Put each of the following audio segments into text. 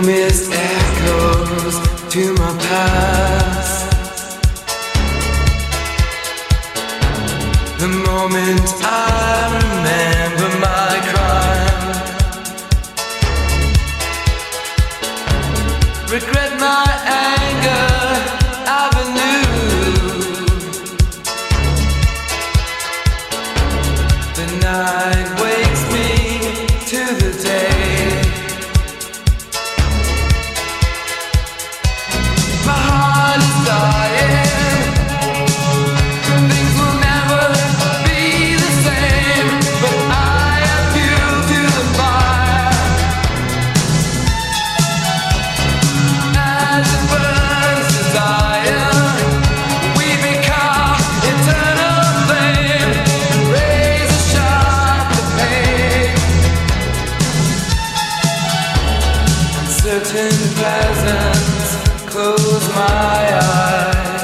Blue echoes to my past. The moment I remember my crime, regret my anger avenue. The night wakes me to the day. Certain pleasance, close my eyes.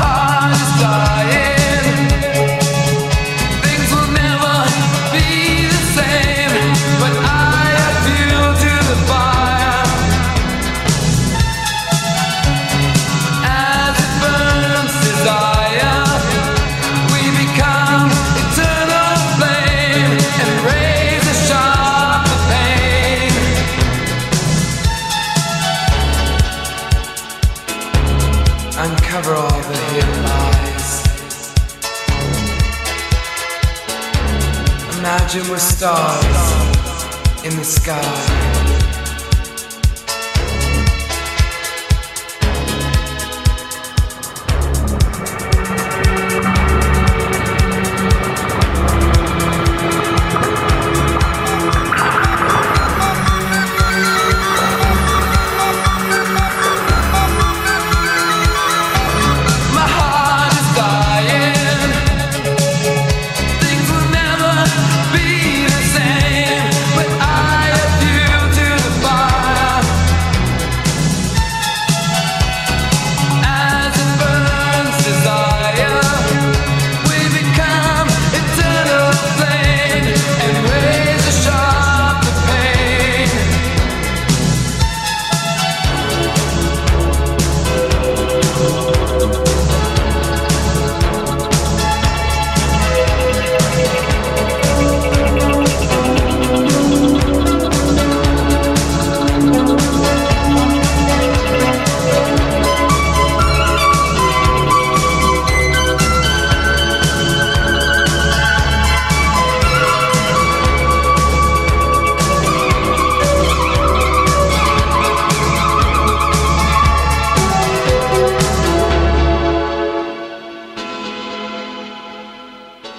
Heart Uncover all the hidden lies. Imagine we're stars in the sky.